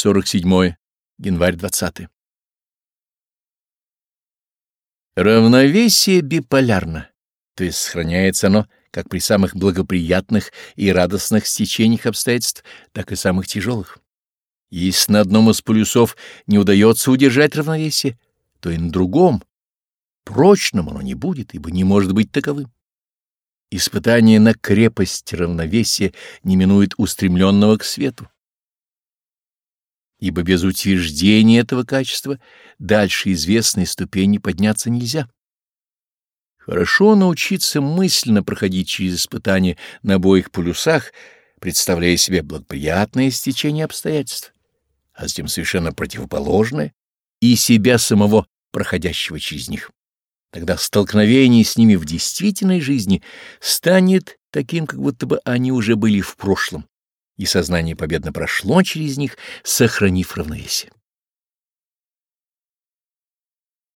47 январь 20. Равновесие биполярно, то есть сохраняется оно как при самых благоприятных и радостных стечениях обстоятельств, так и самых тяжелых. Если на одном из полюсов не удается удержать равновесие, то и на другом, прочным оно не будет, ибо не может быть таковым. Испытание на крепость равновесия не минует устремленного к свету ибо без утверждения этого качества дальше известной ступени подняться нельзя. Хорошо научиться мысленно проходить через испытания на обоих полюсах, представляя себе благоприятное стечение обстоятельств, а затем совершенно противоположное и себя самого, проходящего через них. Тогда столкновение с ними в действительной жизни станет таким, как будто бы они уже были в прошлом, и сознание победно прошло через них, сохранив равновесие.